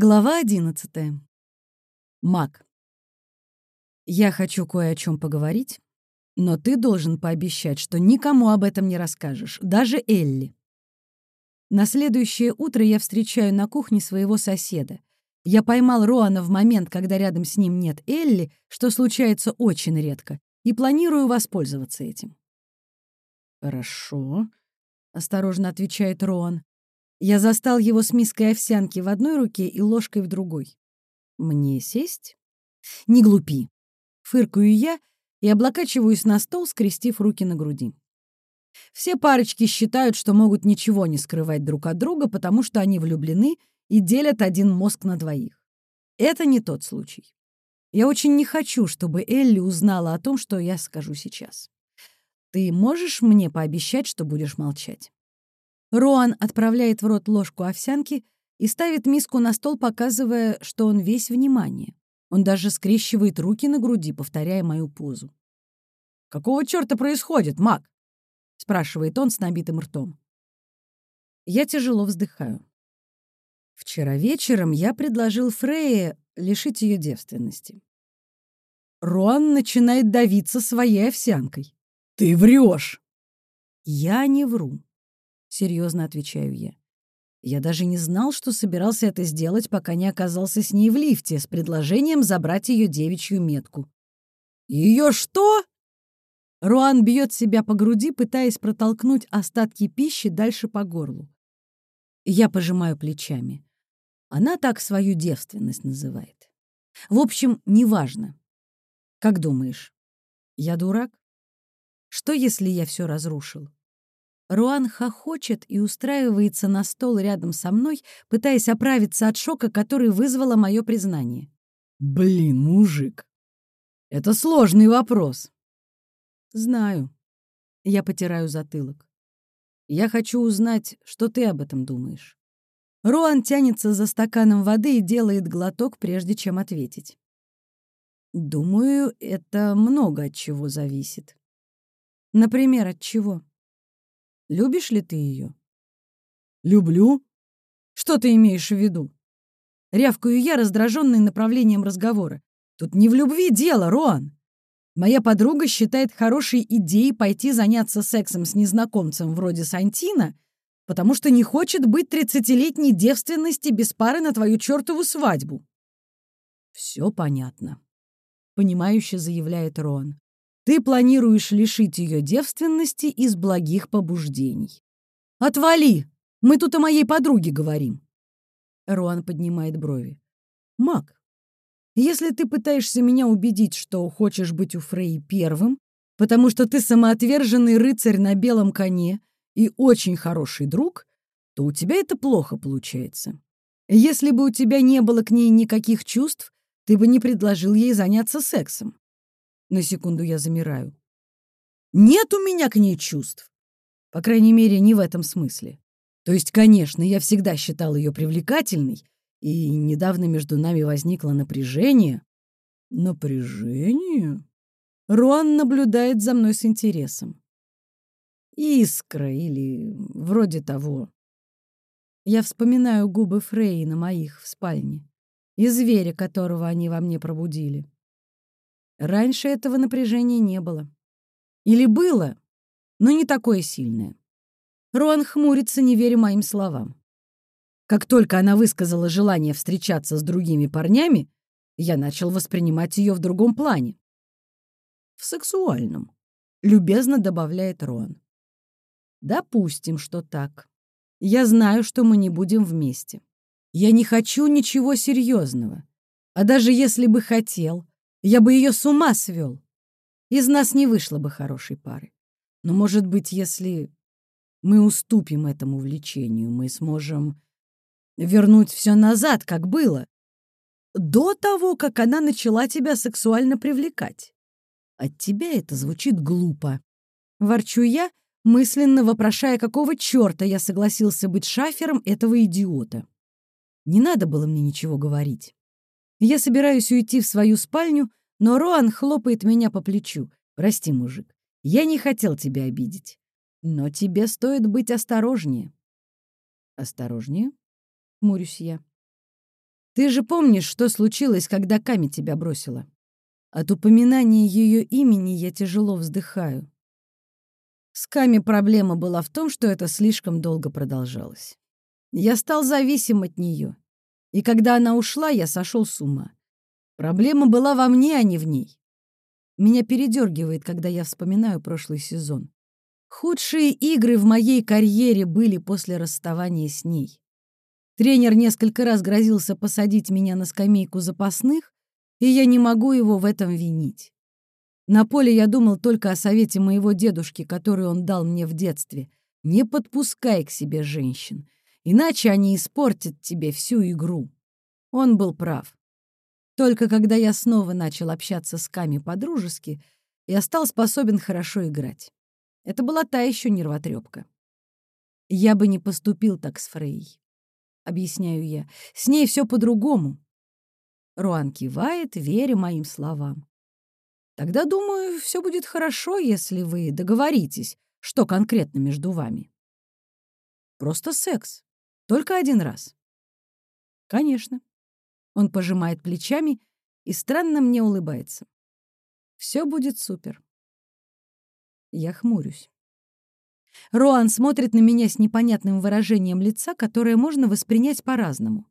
Глава одиннадцатая. Мак. Я хочу кое о чем поговорить, но ты должен пообещать, что никому об этом не расскажешь, даже Элли. На следующее утро я встречаю на кухне своего соседа. Я поймал Роана в момент, когда рядом с ним нет Элли, что случается очень редко, и планирую воспользоваться этим. «Хорошо», — осторожно отвечает Роан. Я застал его с миской овсянки в одной руке и ложкой в другой. «Мне сесть?» «Не глупи!» Фыркаю я и облокачиваюсь на стол, скрестив руки на груди. Все парочки считают, что могут ничего не скрывать друг от друга, потому что они влюблены и делят один мозг на двоих. Это не тот случай. Я очень не хочу, чтобы Элли узнала о том, что я скажу сейчас. Ты можешь мне пообещать, что будешь молчать? Роан отправляет в рот ложку овсянки и ставит миску на стол, показывая, что он весь внимание. Он даже скрещивает руки на груди, повторяя мою позу. «Какого черта происходит, маг?» — спрашивает он с набитым ртом. Я тяжело вздыхаю. Вчера вечером я предложил Фрейе лишить ее девственности. Роан начинает давиться своей овсянкой. «Ты врешь!» Я не вру. — серьезно отвечаю я. Я даже не знал, что собирался это сделать, пока не оказался с ней в лифте с предложением забрать ее девичью метку. Ее что? Руан бьет себя по груди, пытаясь протолкнуть остатки пищи дальше по горлу. Я пожимаю плечами. Она так свою девственность называет. В общем, неважно. Как думаешь, я дурак? Что, если я все разрушил? Руан хохочет и устраивается на стол рядом со мной, пытаясь оправиться от шока, который вызвало мое признание. «Блин, мужик, это сложный вопрос». «Знаю». Я потираю затылок. «Я хочу узнать, что ты об этом думаешь». Руан тянется за стаканом воды и делает глоток, прежде чем ответить. «Думаю, это много от чего зависит». «Например, от чего?» Любишь ли ты ее? Люблю. Что ты имеешь в виду? Рявкаю я, раздраженный направлением разговора. Тут не в любви дело, Роан. Моя подруга считает хорошей идеей пойти заняться сексом с незнакомцем вроде Сантина, потому что не хочет быть тридцатилетней девственности без пары на твою чертову свадьбу. Все понятно, понимающе заявляет Роан. Ты планируешь лишить ее девственности из благих побуждений. Отвали! Мы тут о моей подруге говорим. Руан поднимает брови. Мак, если ты пытаешься меня убедить, что хочешь быть у Фрей первым, потому что ты самоотверженный рыцарь на белом коне и очень хороший друг, то у тебя это плохо получается. Если бы у тебя не было к ней никаких чувств, ты бы не предложил ей заняться сексом. На секунду я замираю. Нет у меня к ней чувств. По крайней мере, не в этом смысле. То есть, конечно, я всегда считал ее привлекательной, и недавно между нами возникло напряжение. Напряжение? Руан наблюдает за мной с интересом. Искра или вроде того. Я вспоминаю губы Фрей на моих в спальне и зверя, которого они во мне пробудили. Раньше этого напряжения не было. Или было, но не такое сильное. Руан хмурится, не веря моим словам. Как только она высказала желание встречаться с другими парнями, я начал воспринимать ее в другом плане. В сексуальном, любезно добавляет Руан. Допустим, что так. Я знаю, что мы не будем вместе. Я не хочу ничего серьезного. А даже если бы хотел, я бы ее с ума свел. Из нас не вышло бы хорошей пары. Но, может быть, если мы уступим этому влечению, мы сможем вернуть все назад, как было, до того, как она начала тебя сексуально привлекать. От тебя это звучит глупо. Ворчу я, мысленно вопрошая, какого черта я согласился быть шафером этого идиота. Не надо было мне ничего говорить. Я собираюсь уйти в свою спальню, но Роан хлопает меня по плечу. «Прости, мужик, я не хотел тебя обидеть. Но тебе стоит быть осторожнее». «Осторожнее?» — хмурюсь я. Ты же помнишь, что случилось, когда Ками тебя бросила? От упоминания ее имени я тяжело вздыхаю. С Ками проблема была в том, что это слишком долго продолжалось. Я стал зависим от нее. И когда она ушла, я сошел с ума. Проблема была во мне, а не в ней. Меня передергивает, когда я вспоминаю прошлый сезон. Худшие игры в моей карьере были после расставания с ней. Тренер несколько раз грозился посадить меня на скамейку запасных, и я не могу его в этом винить. На поле я думал только о совете моего дедушки, который он дал мне в детстве. Не подпускай к себе женщин, иначе они испортят тебе всю игру. Он был прав. Только когда я снова начал общаться с Ками по-дружески, я стал способен хорошо играть. Это была та еще нервотрепка. Я бы не поступил так с Фрей объясняю я. С ней все по-другому. Руан кивает, веря моим словам. Тогда, думаю, все будет хорошо, если вы договоритесь, что конкретно между вами. Просто секс. Только один раз. Конечно. Он пожимает плечами и странно мне улыбается. Все будет супер. Я хмурюсь. Роан смотрит на меня с непонятным выражением лица, которое можно воспринять по-разному.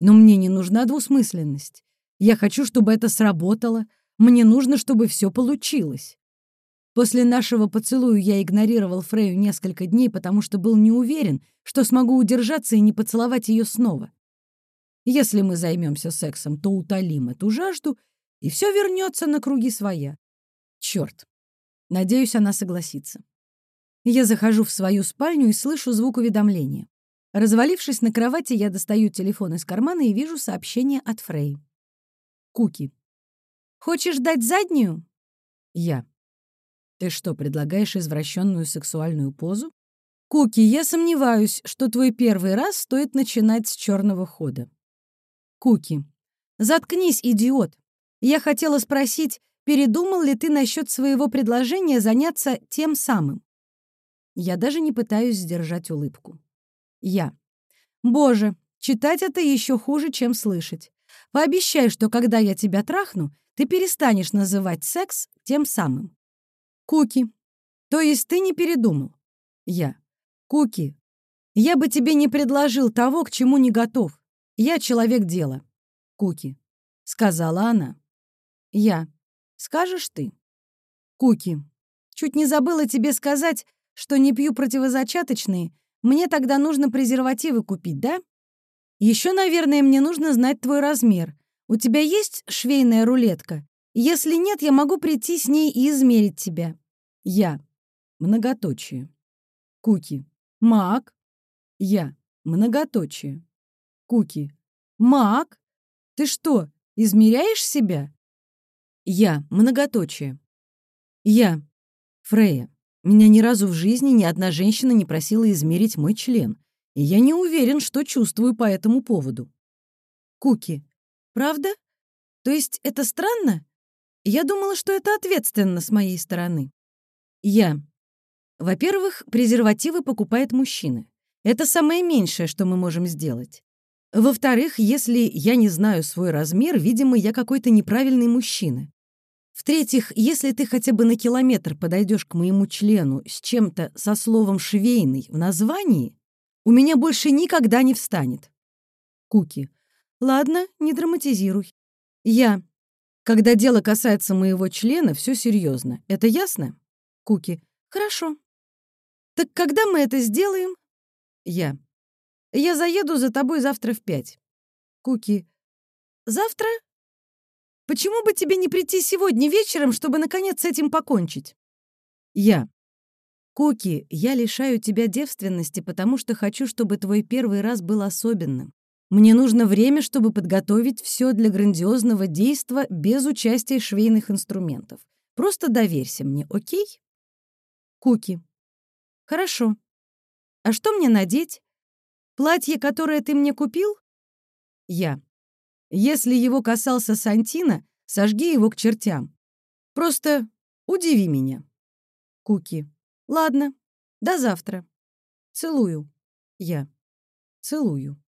Но мне не нужна двусмысленность. Я хочу, чтобы это сработало. Мне нужно, чтобы все получилось. После нашего поцелуя я игнорировал Фрею несколько дней, потому что был не уверен, что смогу удержаться и не поцеловать ее снова. Если мы займемся сексом, то утолим эту жажду, и все вернется на круги своя. Черт. Надеюсь, она согласится. Я захожу в свою спальню и слышу звук уведомления. Развалившись на кровати, я достаю телефон из кармана и вижу сообщение от Фрей. Куки. «Хочешь дать заднюю?» Я. «Ты что, предлагаешь извращенную сексуальную позу?» «Куки, я сомневаюсь, что твой первый раз стоит начинать с черного хода». Куки. «Заткнись, идиот! Я хотела спросить, передумал ли ты насчет своего предложения заняться тем самым?» Я даже не пытаюсь сдержать улыбку. Я. Боже, читать это еще хуже, чем слышать. Пообещай, что когда я тебя трахну, ты перестанешь называть секс тем самым. Куки. То есть ты не передумал? Я. Куки. Я бы тебе не предложил того, к чему не готов. Я человек дела. Куки. Сказала она. Я. Скажешь ты? Куки. Чуть не забыла тебе сказать, что не пью противозачаточные, мне тогда нужно презервативы купить, да? Еще, наверное, мне нужно знать твой размер. У тебя есть швейная рулетка? Если нет, я могу прийти с ней и измерить тебя. Я. Многоточие. Куки. Мак. Я. Многоточие. Куки. Мак. Ты что, измеряешь себя? Я. Многоточие. Я. Фрея. Меня ни разу в жизни ни одна женщина не просила измерить мой член, и я не уверен, что чувствую по этому поводу. Куки. Правда? То есть это странно? Я думала, что это ответственно с моей стороны. Я. Во-первых, презервативы покупает мужчина. Это самое меньшее, что мы можем сделать. Во-вторых, если я не знаю свой размер, видимо, я какой-то неправильный мужчина. В-третьих, если ты хотя бы на километр подойдешь к моему члену с чем-то со словом «швейный» в названии, у меня больше никогда не встанет. Куки. Ладно, не драматизируй. Я. Когда дело касается моего члена, все серьезно. Это ясно? Куки. Хорошо. Так когда мы это сделаем? Я. Я заеду за тобой завтра в пять. Куки. Завтра? Почему бы тебе не прийти сегодня вечером, чтобы наконец с этим покончить? Я. Куки, я лишаю тебя девственности, потому что хочу, чтобы твой первый раз был особенным. Мне нужно время, чтобы подготовить все для грандиозного действа без участия швейных инструментов. Просто доверься мне, окей? Куки. Хорошо. А что мне надеть? Платье, которое ты мне купил? Я. Если его касался Сантина, сожги его к чертям. Просто удиви меня. Куки. Ладно, до завтра. Целую. Я. Целую.